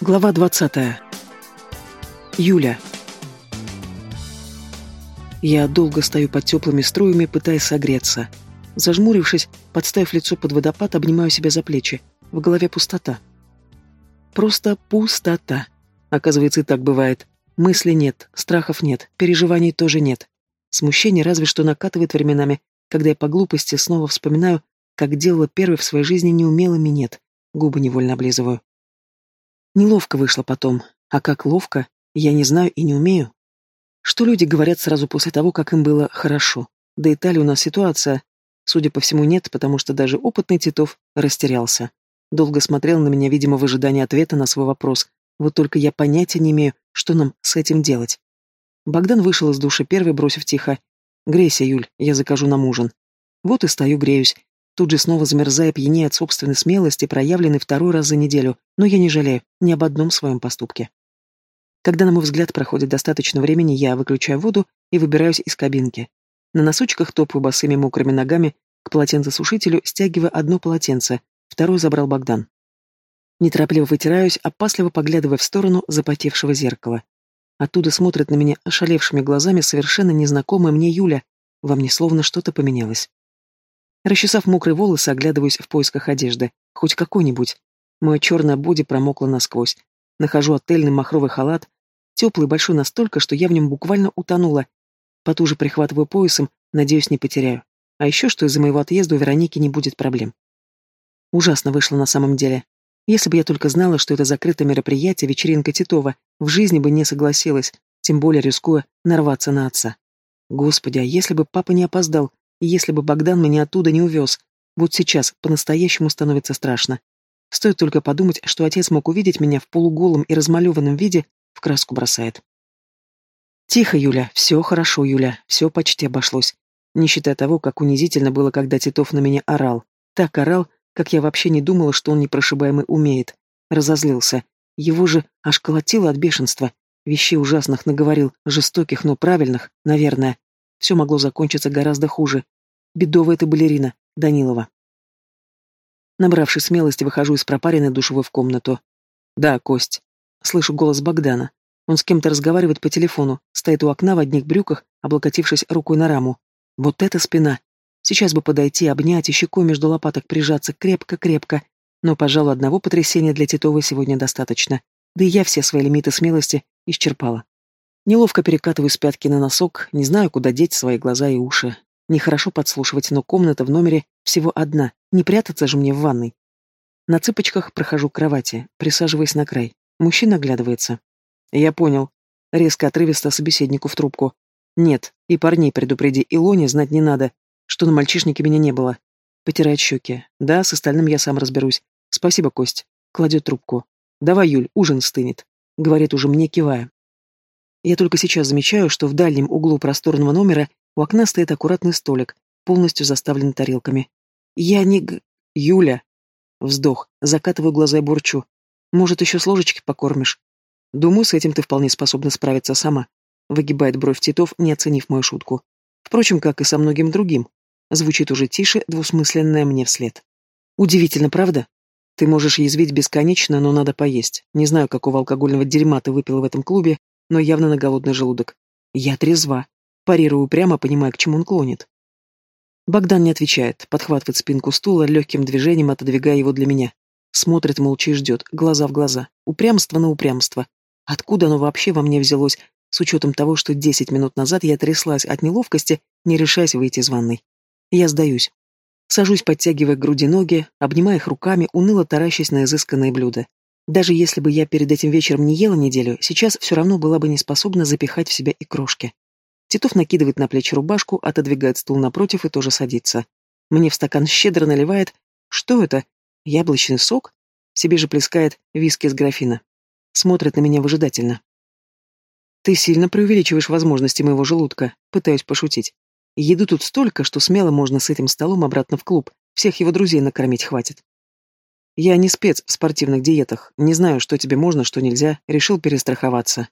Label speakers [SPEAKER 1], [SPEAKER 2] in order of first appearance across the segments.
[SPEAKER 1] Глава 20. Юля. Я долго стою под теплыми струями, пытаясь согреться. Зажмурившись, подставив лицо под водопад, обнимаю себя за плечи. В голове пустота. Просто пустота. Оказывается, и так бывает. Мысли нет, страхов нет, переживаний тоже нет. Смущение разве что накатывает временами, когда я по глупости снова вспоминаю, как делала первый в своей жизни неумелыми нет. Губы невольно облизываю. Неловко вышло потом, а как ловко, я не знаю и не умею. Что люди говорят сразу после того, как им было хорошо? Да и та ли у нас ситуация? Судя по всему, нет, потому что даже опытный Титов растерялся. Долго смотрел на меня, видимо, в ожидании ответа на свой вопрос. Вот только я понятия не имею, что нам с этим делать. Богдан вышел из душа первый, бросив тихо. «Грейся, Юль, я закажу нам ужин». Вот и стою, греюсь. Тут же снова замерзая, пьянее от собственной смелости, проявленной второй раз за неделю, но я не жалею ни об одном своем поступке. Когда, на мой взгляд, проходит достаточно времени, я выключаю воду и выбираюсь из кабинки. На носочках топаю босыми мокрыми ногами к полотенцесушителю, стягивая одно полотенце, второе забрал Богдан. Неторопливо вытираюсь, опасливо поглядывая в сторону запотевшего зеркала. Оттуда смотрит на меня ошалевшими глазами совершенно незнакомая мне Юля. Во мне словно что-то поменялось. Расчесав мокрые волосы, оглядываюсь в поисках одежды. Хоть какой-нибудь. Мое черное боди промокло насквозь. Нахожу отельный махровый халат. Теплый большой настолько, что я в нем буквально утонула. Потуже прихватываю поясом, надеюсь, не потеряю. А еще, что из-за моего отъезда у Вероники не будет проблем. Ужасно вышло на самом деле. Если бы я только знала, что это закрытое мероприятие, вечеринка Титова, в жизни бы не согласилась, тем более рискуя нарваться на отца. Господи, а если бы папа не опоздал, если бы Богдан меня оттуда не увез. Вот сейчас по-настоящему становится страшно. Стоит только подумать, что отец мог увидеть меня в полуголом и размалеванном виде, в краску бросает. Тихо, Юля, все хорошо, Юля, все почти обошлось. Не считая того, как унизительно было, когда Титов на меня орал. Так орал, как я вообще не думала, что он непрошибаемый умеет. Разозлился. Его же аж колотило от бешенства. Вещей ужасных наговорил, жестоких, но правильных, наверное. Все могло закончиться гораздо хуже. Бедовая эта балерина, Данилова. Набравшись смелости, выхожу из пропаренной душевой в комнату. «Да, Кость». Слышу голос Богдана. Он с кем-то разговаривает по телефону, стоит у окна в одних брюках, облокотившись рукой на раму. Вот эта спина! Сейчас бы подойти, обнять и щекой между лопаток прижаться крепко-крепко. Но, пожалуй, одного потрясения для Титова сегодня достаточно. Да и я все свои лимиты смелости исчерпала. Неловко перекатываю с пятки на носок, не знаю, куда деть свои глаза и уши. Нехорошо подслушивать, но комната в номере всего одна, не прятаться же мне в ванной. На цыпочках прохожу к кровати, присаживаясь на край. Мужчина оглядывается. Я понял. Резко отрывисто собеседнику в трубку. Нет, и парней предупреди, и Лоне знать не надо, что на мальчишнике меня не было. Потирает щеки. Да, с остальным я сам разберусь. Спасибо, Кость. Кладет трубку. Давай, Юль, ужин стынет. Говорит уже мне, кивая. Я только сейчас замечаю, что в дальнем углу просторного номера у окна стоит аккуратный столик, полностью заставленный тарелками. Я не... Г... Юля. Вздох. Закатываю глаза и бурчу. Может, еще с ложечки покормишь? Думаю, с этим ты вполне способна справиться сама. Выгибает бровь Титов, не оценив мою шутку. Впрочем, как и со многим другим. Звучит уже тише, двусмысленное мне вслед. Удивительно, правда? Ты можешь язвить бесконечно, но надо поесть. Не знаю, какого алкогольного дерьма ты выпила в этом клубе, но явно на голодный желудок. Я трезва. Парирую прямо, понимая, к чему он клонит. Богдан не отвечает, подхватывает спинку стула, легким движением отодвигая его для меня. Смотрит молча и ждет, глаза в глаза. Упрямство на упрямство. Откуда оно вообще во мне взялось, с учетом того, что десять минут назад я тряслась от неловкости, не решаясь выйти из ванной. Я сдаюсь. Сажусь, подтягивая к груди ноги, обнимая их руками, уныло таращась на изысканное блюдо. Даже если бы я перед этим вечером не ела неделю, сейчас все равно была бы не способна запихать в себя и крошки. Титов накидывает на плечи рубашку, отодвигает стул напротив и тоже садится. Мне в стакан щедро наливает... Что это? Яблочный сок? Себе же плескает виски из графина. Смотрит на меня выжидательно. Ты сильно преувеличиваешь возможности моего желудка. Пытаюсь пошутить. Еду тут столько, что смело можно с этим столом обратно в клуб. Всех его друзей накормить хватит. Я не спец в спортивных диетах, не знаю, что тебе можно, что нельзя, решил перестраховаться.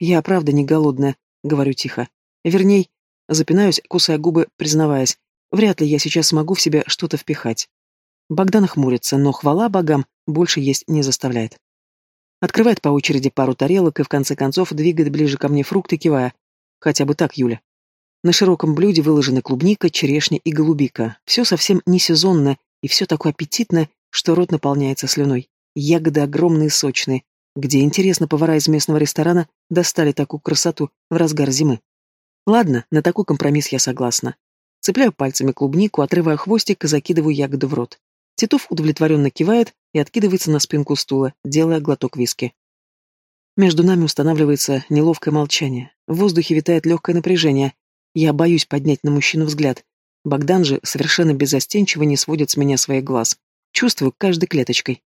[SPEAKER 1] Я правда не голодная, говорю тихо. Верней, запинаюсь, кусая губы, признаваясь, вряд ли я сейчас смогу в себя что-то впихать. Богдан хмурится, но хвала богам больше есть не заставляет. Открывает по очереди пару тарелок и в конце концов двигает ближе ко мне фрукты, кивая. Хотя бы так, Юля. На широком блюде выложены клубника, черешня и голубика. Все совсем не сезонно, и все такое аппетитное, что рот наполняется слюной. Ягоды огромные сочные. Где, интересно, повара из местного ресторана достали такую красоту в разгар зимы. Ладно, на такой компромисс я согласна. Цепляю пальцами клубнику, отрываю хвостик и закидываю ягоду в рот. Титов удовлетворенно кивает и откидывается на спинку стула, делая глоток виски. Между нами устанавливается неловкое молчание. В воздухе витает легкое напряжение. Я боюсь поднять на мужчину взгляд. Богдан же совершенно безостенчиво не сводит с меня своих глаз. Чувствую каждой клеточкой.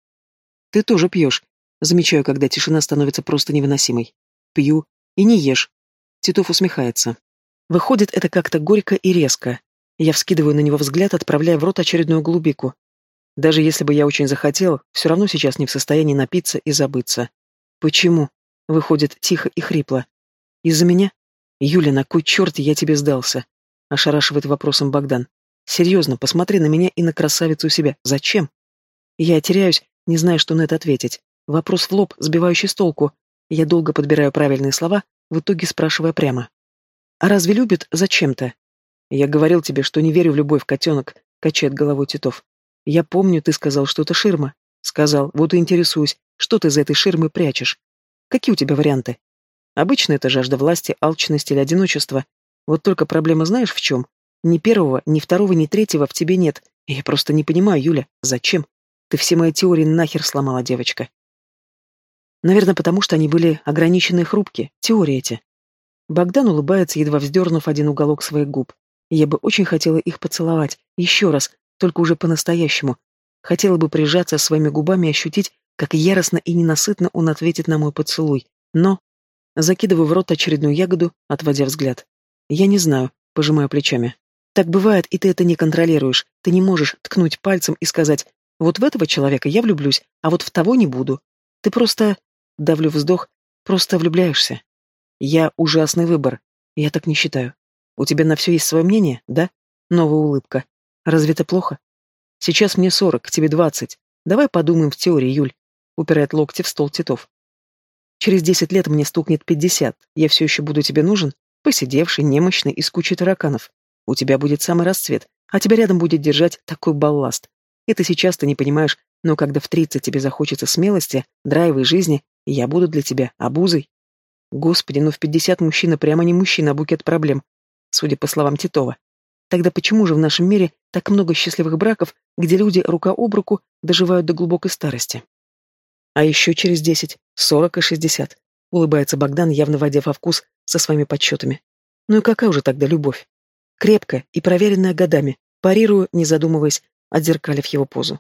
[SPEAKER 1] Ты тоже пьешь. Замечаю, когда тишина становится просто невыносимой. Пью. И не ешь. Титов усмехается. Выходит, это как-то горько и резко. Я вскидываю на него взгляд, отправляя в рот очередную голубику. Даже если бы я очень захотел, все равно сейчас не в состоянии напиться и забыться. Почему? Выходит тихо и хрипло. Из-за меня? Юля, на кой черт я тебе сдался? Ошарашивает вопросом Богдан. Серьезно, посмотри на меня и на красавицу у себя. Зачем? Я теряюсь, не зная, что на это ответить. Вопрос в лоб, сбивающий с толку. Я долго подбираю правильные слова, в итоге спрашивая прямо. «А разве любит зачем-то?» «Я говорил тебе, что не верю в любовь, котенок», — качает головой Титов. «Я помню, ты сказал, что это ширма». «Сказал, вот и интересуюсь, что ты за этой ширмой прячешь? Какие у тебя варианты?» «Обычно это жажда власти, алчность или одиночество. Вот только проблема знаешь в чем? Ни первого, ни второго, ни третьего в тебе нет. Я просто не понимаю, Юля, зачем? Ты все мои теории нахер сломала, девочка». Наверное, потому что они были ограничены и хрупки, теории эти. Богдан улыбается, едва вздернув один уголок своих губ. Я бы очень хотела их поцеловать, еще раз, только уже по-настоящему. Хотела бы прижаться своими губами и ощутить, как яростно и ненасытно он ответит на мой поцелуй. Но... Закидываю в рот очередную ягоду, отводя взгляд. Я не знаю, пожимаю плечами. Так бывает, и ты это не контролируешь. Ты не можешь ткнуть пальцем и сказать, вот в этого человека я влюблюсь, а вот в того не буду. Ты просто... Давлю вздох, просто влюбляешься. Я ужасный выбор. Я так не считаю. У тебя на все есть свое мнение, да? Новая улыбка. Разве это плохо? Сейчас мне сорок, тебе двадцать. Давай подумаем в теории, Юль. Упирает локти в стол Титов. Через десять лет мне стукнет пятьдесят. Я все еще буду тебе нужен? Посидевший, немощный и с кучей тараканов. У тебя будет самый расцвет, а тебя рядом будет держать такой балласт. Это сейчас ты не понимаешь, но когда в тридцать тебе захочется смелости, драйва и жизни, я буду для тебя обузой. Господи, ну в пятьдесят мужчина прямо не мужчина, а букет проблем судя по словам Титова. Тогда почему же в нашем мире так много счастливых браков, где люди рука об руку доживают до глубокой старости? А еще через десять, сорок и шестьдесят. Улыбается Богдан, явно войдя во вкус со своими подсчетами. Ну и какая уже тогда любовь? Крепкая и проверенная годами, парирую, не задумываясь, отзеркалив его позу.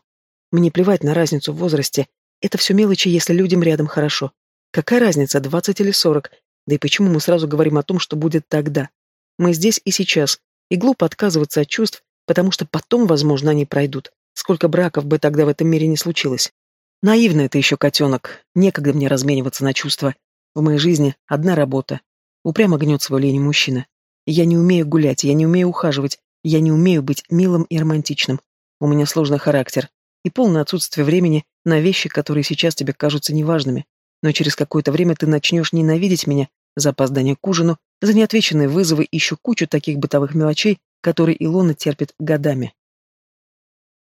[SPEAKER 1] Мне плевать на разницу в возрасте. Это все мелочи, если людям рядом хорошо. Какая разница, двадцать или сорок? Да и почему мы сразу говорим о том, что будет тогда? Мы здесь и сейчас, и глупо отказываться от чувств, потому что потом, возможно, они пройдут. Сколько браков бы тогда в этом мире не случилось. Наивно это еще котенок. Некогда мне размениваться на чувства. В моей жизни одна работа. Упрямо гнет свою линию мужчина. Я не умею гулять, я не умею ухаживать, я не умею быть милым и романтичным. У меня сложный характер и полное отсутствие времени на вещи, которые сейчас тебе кажутся неважными. Но через какое-то время ты начнешь ненавидеть меня за опоздание к ужину, за неотвеченные вызовы и еще кучу таких бытовых мелочей, которые Илона терпит годами.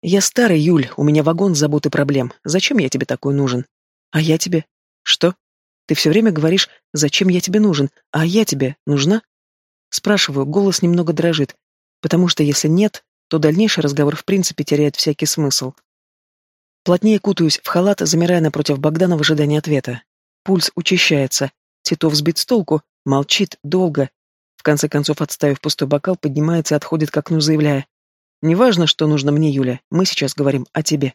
[SPEAKER 1] «Я старый, Юль, у меня вагон забот и проблем. Зачем я тебе такой нужен? А я тебе? Что? Ты все время говоришь, зачем я тебе нужен, а я тебе нужна?» Спрашиваю, голос немного дрожит, потому что если нет, то дальнейший разговор в принципе теряет всякий смысл. Плотнее кутаюсь в халат, замирая напротив Богдана в ожидании ответа. Пульс учащается, Титов сбит с толку, молчит долго. В конце концов, отставив пустой бокал, поднимается и отходит к окну, заявляя. «Неважно, что нужно мне, Юля, мы сейчас говорим о тебе».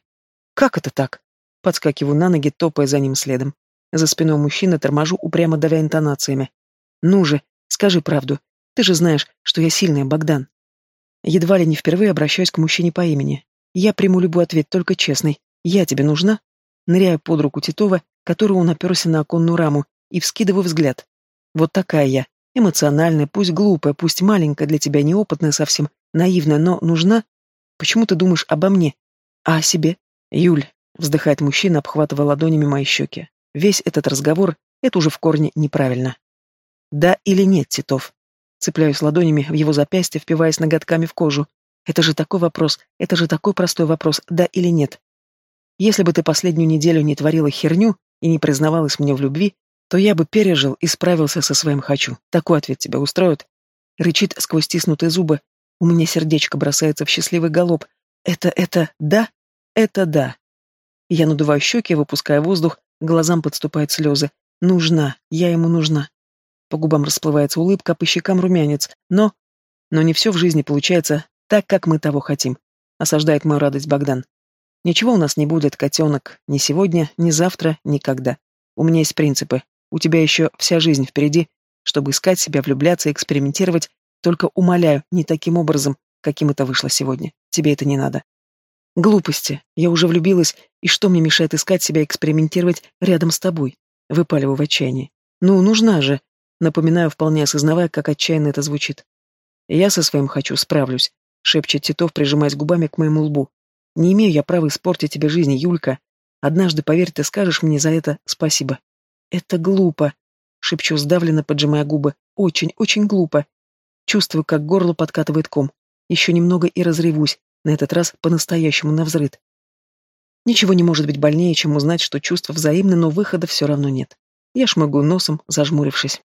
[SPEAKER 1] «Как это так?» Подскакиваю на ноги, топая за ним следом. За спиной мужчины торможу, упрямо давя интонациями. «Ну же, скажи правду. Ты же знаешь, что я сильная, Богдан». Едва ли не впервые обращаюсь к мужчине по имени. Я приму любой ответ, только честный. «Я тебе нужна?» Ныряю под руку Титова, которую он оперся на оконную раму, и вскидываю взгляд. Вот такая я, эмоциональная, пусть глупая, пусть маленькая, для тебя неопытная совсем, наивная, но нужна? Почему ты думаешь обо мне? А о себе? Юль, вздыхает мужчина, обхватывая ладонями мои щеки. Весь этот разговор — это уже в корне неправильно. Да или нет, Титов? Цепляюсь ладонями в его запястье, впиваясь ноготками в кожу. Это же такой вопрос, это же такой простой вопрос, да или нет. Если бы ты последнюю неделю не творила херню и не признавалась мне в любви, то я бы пережил и справился со своим «хочу». Такой ответ тебя устроит? Рычит сквозь стиснутые зубы. У меня сердечко бросается в счастливый галоп. Это, это, да? Это да. Я надуваю щеки, выпуская воздух, глазам подступают слезы. Нужна, я ему нужна. По губам расплывается улыбка, по щекам румянец. Но... Но не все в жизни получается так, как мы того хотим. Осаждает мою радость Богдан. Ничего у нас не будет, котенок. Ни сегодня, ни завтра, никогда. У меня есть принципы. У тебя еще вся жизнь впереди, чтобы искать себя, влюбляться, экспериментировать. Только умоляю, не таким образом, каким это вышло сегодня. Тебе это не надо. Глупости. Я уже влюбилась, и что мне мешает искать себя, экспериментировать рядом с тобой? Выпаливаю в отчаянии. Ну, нужна же. Напоминаю, вполне осознавая, как отчаянно это звучит. Я со своим «хочу» справлюсь, шепчет Титов, прижимаясь губами к моему лбу. Не имею я права испортить тебе жизнь, Юлька. Однажды, поверь, ты скажешь мне за это спасибо. Это глупо, шепчу сдавленно, поджимая губы. Очень, очень глупо. Чувствую, как горло подкатывает ком. Еще немного и разревусь, на этот раз по-настоящему навзрыд. Ничего не может быть больнее, чем узнать, что чувства взаимны, но выхода все равно нет. Я шмыгаю носом, зажмурившись.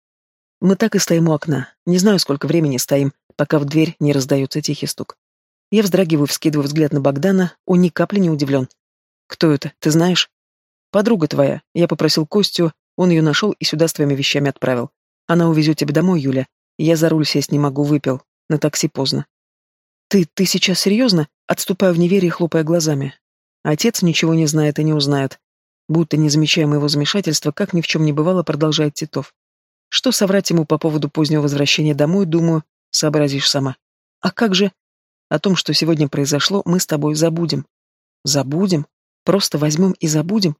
[SPEAKER 1] Мы так и стоим у окна. Не знаю, сколько времени стоим, пока в дверь не раздается тихий стук. Я вздрагиваю, вскидываю взгляд на Богдана, он ни капли не удивлен. «Кто это, ты знаешь?» «Подруга твоя. Я попросил Костю, он ее нашел и сюда с твоими вещами отправил. Она увезет тебя домой, Юля. Я за руль сесть не могу, выпил. На такси поздно». «Ты, ты сейчас серьезно?» Отступаю в неверие, хлопая глазами. Отец ничего не знает и не узнает. Будто не замечая моего замешательства, как ни в чем не бывало, продолжает Титов. Что соврать ему по поводу позднего возвращения домой, думаю, сообразишь сама. А как же? О том, что сегодня произошло, мы с тобой забудем. Забудем? Просто возьмем и забудем?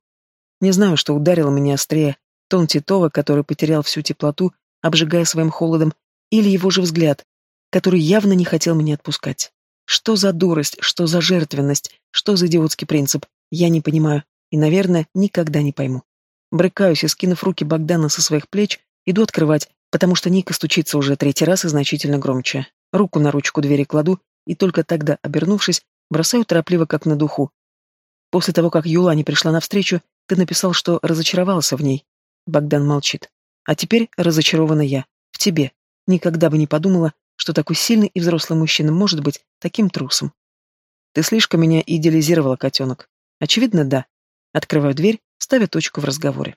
[SPEAKER 1] Не знаю, что ударило меня острее. Тон Титова, который потерял всю теплоту, обжигая своим холодом, или его же взгляд, который явно не хотел меня отпускать. Что за дурость, что за жертвенность, что за идиотский принцип, я не понимаю и, наверное, никогда не пойму. Брыкаюсь и, скинув руки Богдана со своих плеч, Иду открывать, потому что Ника стучится уже третий раз и значительно громче. Руку на ручку двери кладу, и только тогда, обернувшись, бросаю торопливо, как на духу. После того, как Юла не пришла навстречу, ты написал, что разочаровался в ней. Богдан молчит. А теперь разочарована я. В тебе. Никогда бы не подумала, что такой сильный и взрослый мужчина может быть таким трусом. Ты слишком меня идеализировала, котенок. Очевидно, да. Открываю дверь, ставя точку в разговоре.